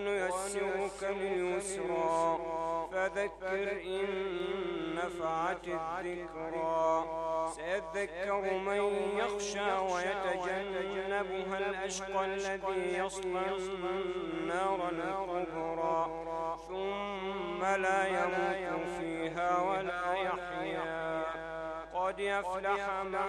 ونيسرك لليسرى فذكر إن نفعت الذكرى. سيذكر من يخشى ويتجنبها الأشقى الذي يصلى النار الكبرى. ثم لا يموت فيها ولا يحيا. قد يفلح من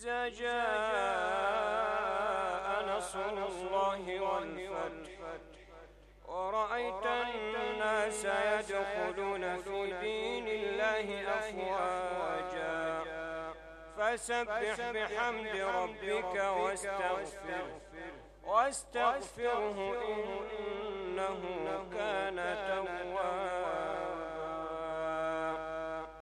إذا جاء نصر الله والفتح. ورأيت الناس يدخلون في دين الله أفواجا. فسبح بحمد ربك واستغفر. واستغفره إنه كان توابا.